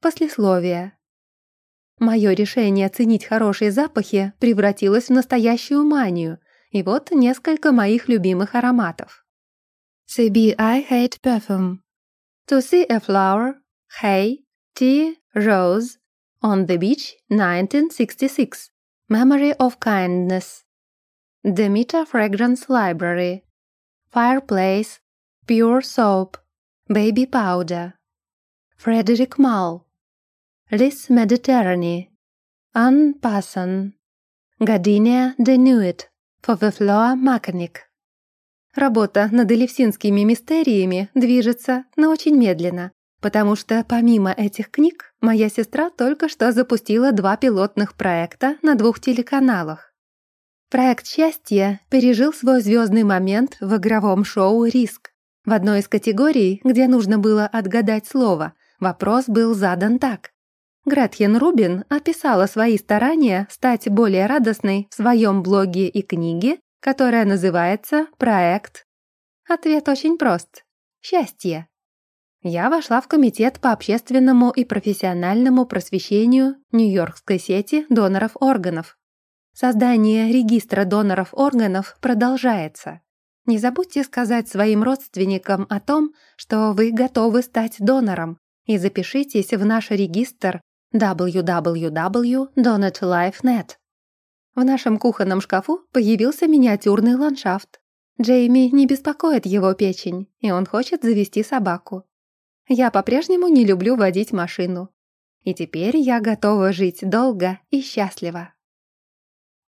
Послесловие. Мое решение ценить хорошие запахи превратилось в настоящую манию, и вот несколько моих любимых ароматов. CB I hate perfume. To see a flower, hay, tea, rose, on the beach, 1966. Memory of kindness. Demeter Fragrance Library. Fireplace. Pure soap. Baby powder. Frederick Malle. Lis Mediterranee. Anne Passon. Gardenia de Nuit. For the Floor Mechanic. Работа над элевсинскими мистериями движется, но очень медленно, потому что помимо этих книг моя сестра только что запустила два пилотных проекта на двух телеканалах. Проект «Счастье» пережил свой звездный момент в игровом шоу «Риск». В одной из категорий, где нужно было отгадать слово, вопрос был задан так. Гретхен Рубин описала свои старания стать более радостной в своем блоге и книге, которая называется «Проект». Ответ очень прост. Счастье. Я вошла в комитет по общественному и профессиональному просвещению Нью-Йоркской сети доноров органов. Создание регистра доноров органов продолжается. Не забудьте сказать своим родственникам о том, что вы готовы стать донором, и запишитесь в наш регистр www.donatlife.net. В нашем кухонном шкафу появился миниатюрный ландшафт. Джейми не беспокоит его печень, и он хочет завести собаку. Я по-прежнему не люблю водить машину. И теперь я готова жить долго и счастливо.